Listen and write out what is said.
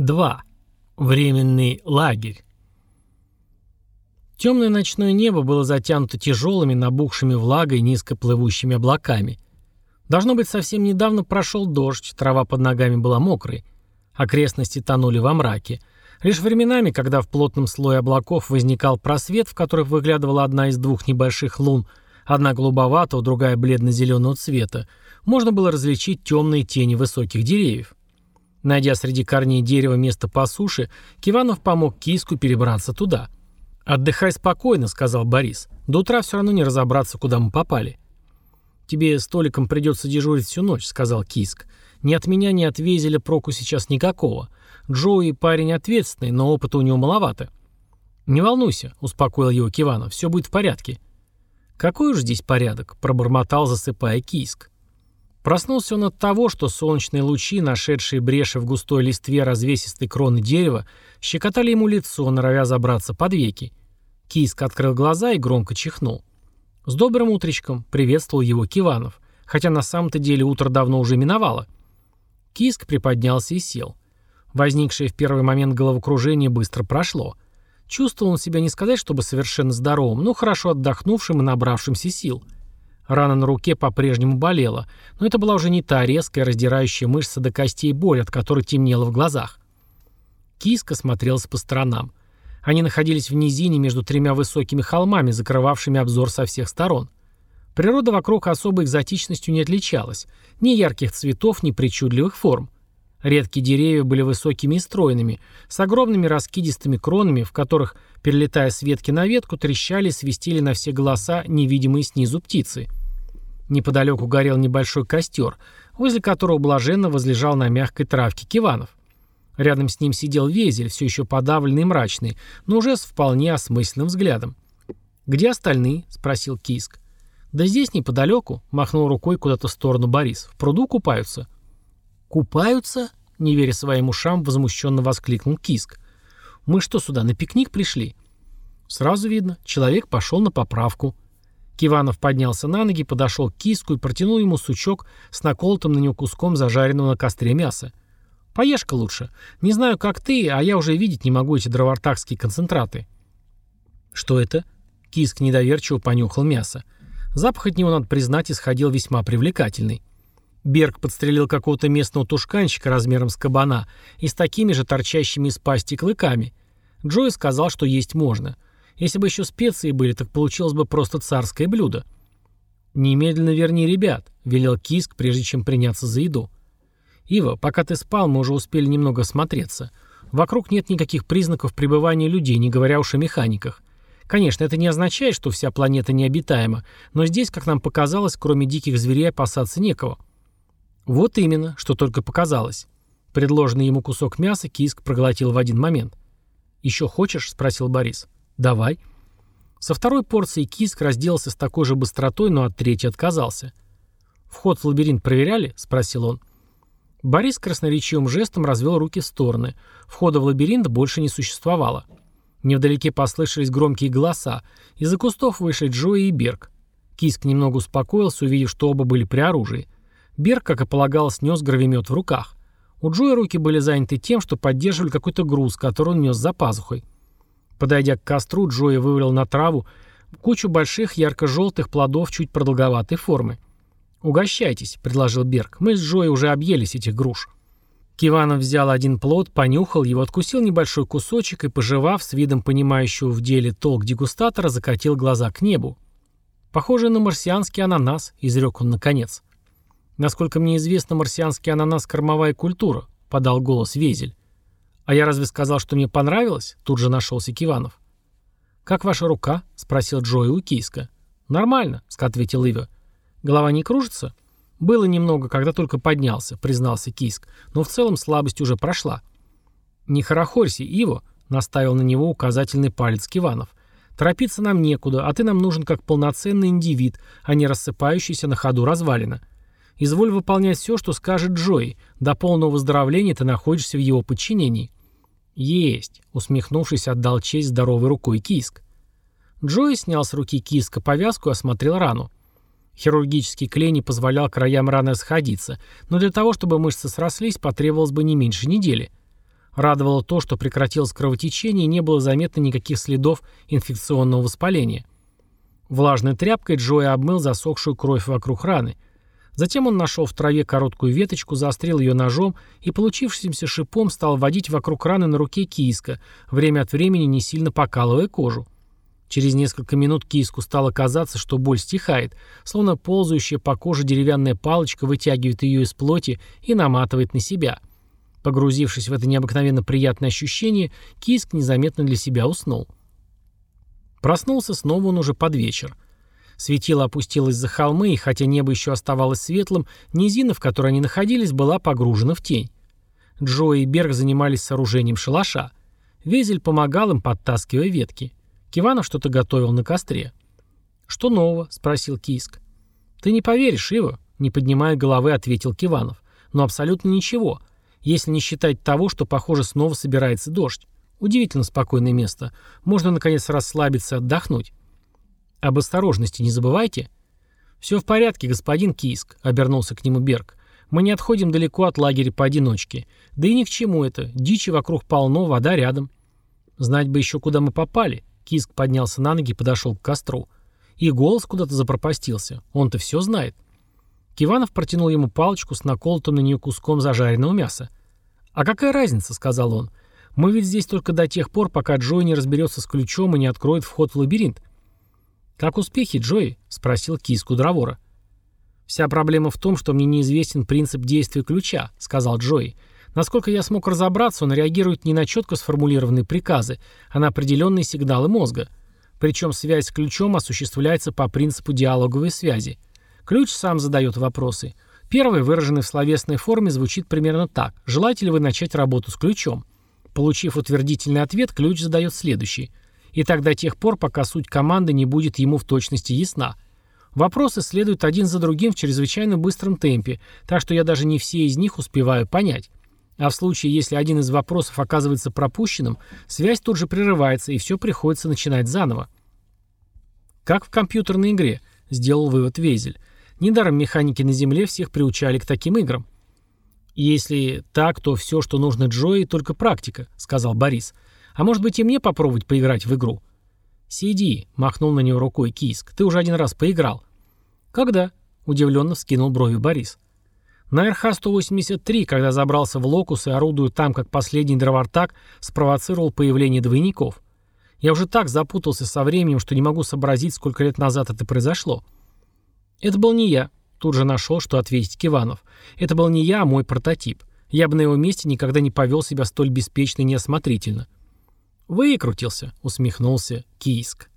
2. Временный лагерь. Темное ночное небо было затянуто тяжелыми, набухшими влагой, низко плывущими облаками. Должно быть, совсем недавно прошел дождь, трава под ногами была мокрой. Окрестности тонули во мраке. Лишь временами, когда в плотном слое облаков возникал просвет, в который выглядывала одна из двух небольших лун, одна голубоватого, другая бледно-зеленого цвета, можно было различить темные тени высоких деревьев. Найдя среди корней дерева место по суше, Киванов помог киску перебраться туда. «Отдыхай спокойно», — сказал Борис. «До утра все равно не разобраться, куда мы попали». «Тебе с Толиком придется дежурить всю ночь», — сказал Киск. «Ни от меня, ни от Везеля проку сейчас никакого. Джоуи парень ответственный, но опыта у него маловато». «Не волнуйся», — успокоил его Киванов. «Все будет в порядке». «Какой уж здесь порядок», — пробормотал, засыпая Киск. Проснулся он от того, что солнечные лучи, нашедшие бреши в густой листве развесистой кроны дерева, щекотали ему лицо, норовя забраться под веки. Киск открыл глаза и громко чихнул. «С добрым утречком!» — приветствовал его Киванов, хотя на самом-то деле утро давно уже миновало. Киск приподнялся и сел. Возникшее в первый момент головокружение быстро прошло. Чувствовал он себя не сказать, чтобы совершенно здоровым, но хорошо отдохнувшим и набравшимся сил — Рана на руке по-прежнему болела, но это была уже не та резкая, раздирающая мышцы до костей боль, от которой темнело в глазах. Киска смотрелся по сторонам. Они находились в низине между тремя высокими холмами, закрывавшими обзор со всех сторон. Природа вокруг особой экзотичностью не отличалась. Ни ярких цветов, ни причудливых форм. Редкие деревья были высокими и стройными, с огромными раскидистыми кронами, в которых, перелетая с ветки на ветку, трещали и свистели на все голоса невидимые снизу птицы – Неподалеку горел небольшой костер, возле которого блаженно возлежал на мягкой травке Киванов. Рядом с ним сидел Везель, все еще подавленный и мрачный, но уже с вполне осмысленным взглядом. «Где остальные?» — спросил Киск. «Да здесь неподалеку», — махнул рукой куда-то в сторону Борис. «В пруду купаются». «Купаются?» — не веря своим ушам, возмущенно воскликнул Киск. «Мы что сюда, на пикник пришли?» Сразу видно, человек пошел на поправку. Киванов поднялся на ноги, подошел к киску и протянул ему сучок с наколотым на него куском зажаренного на костре мяса. «Поешь-ка лучше. Не знаю, как ты, а я уже видеть не могу эти дровартакские концентраты». «Что это?» Киск недоверчиво понюхал мясо. Запах от него, надо признать, исходил весьма привлекательный. Берг подстрелил какого-то местного тушканчика размером с кабана и с такими же торчащими из пасти клыками. Джой сказал, что есть можно — если бы еще специи были, так получилось бы просто царское блюдо. «Немедленно верни ребят», — велел Киск, прежде чем приняться за еду. «Ива, пока ты спал, мы уже успели немного осмотреться. Вокруг нет никаких признаков пребывания людей, не говоря уж о механиках. Конечно, это не означает, что вся планета необитаема, но здесь, как нам показалось, кроме диких зверей опасаться некого». «Вот именно, что только показалось». Предложенный ему кусок мяса Киск проглотил в один момент. «Еще хочешь?» — спросил Борис. «Давай». Со второй порцией киск разделался с такой же быстротой, но от третьей отказался. «Вход в лабиринт проверяли?» — спросил он. Борис красноречивым жестом развел руки в стороны. Входа в лабиринт больше не существовало. Невдалеке послышались громкие голоса. Из-за кустов вышли Джои и Берг. Киск немного успокоился, увидев, что оба были при оружии. Берг, как и полагалось, нес гравимет в руках. У Джои руки были заняты тем, что поддерживали какой-то груз, который он нес за пазухой. Подойдя к костру, Джои вывалил на траву кучу больших ярко-желтых плодов чуть продолговатой формы. «Угощайтесь», — предложил Берг. «Мы с Джои уже объелись этих груш». Киванов взял один плод, понюхал его, откусил небольшой кусочек и, пожевав, с видом понимающего в деле толк дегустатора, закатил глаза к небу. «Похоже на марсианский ананас», — изрек он наконец. «Насколько мне известно, марсианский ананас — кормовая культура», — подал голос Везель. «А я разве сказал, что мне понравилось?» Тут же нашелся Киванов. «Как ваша рука?» — спросил Джои у Кийска. «Нормально», — ответил Ива. «Голова не кружится?» «Было немного, когда только поднялся», — признался Кийск. «Но в целом слабость уже прошла». «Не хорохорься, Иво», — наставил на него указательный палец Киванов. «Торопиться нам некуда, а ты нам нужен как полноценный индивид, а не рассыпающийся на ходу развалина. Изволь выполнять все, что скажет Джои. До полного выздоровления ты находишься в его подчинении». «Есть», — усмехнувшись, отдал честь здоровой рукой Киск. Джои снял с руки Киска повязку и осмотрел рану. Хирургический клей не позволял краям раны сходиться, но для того, чтобы мышцы срослись, потребовалось бы не меньше недели. Радовало то, что прекратилось кровотечение и не было заметно никаких следов инфекционного воспаления. Влажной тряпкой Джои обмыл засохшую кровь вокруг раны. Затем он нашел в траве короткую веточку, заострил ее ножом и получившимся шипом стал водить вокруг раны на руке киска, время от времени не сильно покалывая кожу. Через несколько минут киску стало казаться, что боль стихает, словно ползающая по коже деревянная палочка вытягивает ее из плоти и наматывает на себя – Погрузившись в это необыкновенно приятное ощущение, Киск незаметно для себя уснул. Проснулся снова он уже под вечер. Светило опустилось за холмы, и хотя небо еще оставалось светлым, низина, в которой они находились, была погружена в тень. Джо и Берг занимались сооружением шалаша. Везель помогал им, подтаскивая ветки. Киванов что-то готовил на костре. «Что нового?» — спросил Киск. «Ты не поверишь, Ива», — не поднимая головы, ответил Киванов. «Но абсолютно ничего если не считать того, что, похоже, снова собирается дождь. Удивительно спокойное место. Можно, наконец, расслабиться отдохнуть. Об осторожности не забывайте. «Все в порядке, господин Кийск», — обернулся к нему Берг. «Мы не отходим далеко от лагеря поодиночке. Да и ни к чему это. Дичи вокруг полно, вода рядом». «Знать бы еще, куда мы попали». Киск поднялся на ноги и подошел к костру. И голос куда-то запропастился. Он-то все знает. Киванов протянул ему палочку с наколотым на нее куском зажаренного мяса. «А какая разница?» — сказал он. «Мы ведь здесь только до тех пор, пока Джой не разберется с ключом и не откроет вход в лабиринт». «Как успехи, Джои?» — спросил Кис Кудровора. «Вся проблема в том, что мне неизвестен принцип действия ключа», — сказал Джои. «Насколько я смог разобраться, он реагирует не на четко сформулированные приказы, а на определенные сигналы мозга. Причем связь с ключом осуществляется по принципу диалоговой связи. Ключ сам задает вопросы. Первый, выраженный в словесной форме, звучит примерно так. Желаете ли вы начать работу с ключом? Получив утвердительный ответ, ключ задает следующий. И так до тех пор, пока суть команды не будет ему в точности ясна. Вопросы следуют один за другим в чрезвычайно быстром темпе, так что я даже не все из них успеваю понять. А в случае, если один из вопросов оказывается пропущенным, связь тут же прерывается, и все приходится начинать заново. Как в компьютерной игре, сделал вывод Вейзель. Недаром механики на Земле всех приучали к таким играм. «Если так, то все, что нужно Джои, только практика», — сказал Борис. «А может быть и мне попробовать поиграть в игру?» «Сиди», — махнул на него рукой Киск. «Ты уже один раз поиграл». «Когда?» — удивленно вскинул брови Борис. На РХ-183, когда забрался в Локус и, орудуя там, как последний дровартак, спровоцировал появление двойников. Я уже так запутался со временем, что не могу сообразить, сколько лет назад это произошло. «Это был не я», — тут же нашел, что ответить Киванов. «Это был не я, а мой прототип. Я бы на его месте никогда не повел себя столь беспечно и неосмотрительно». «Выкрутился», — усмехнулся Кийск.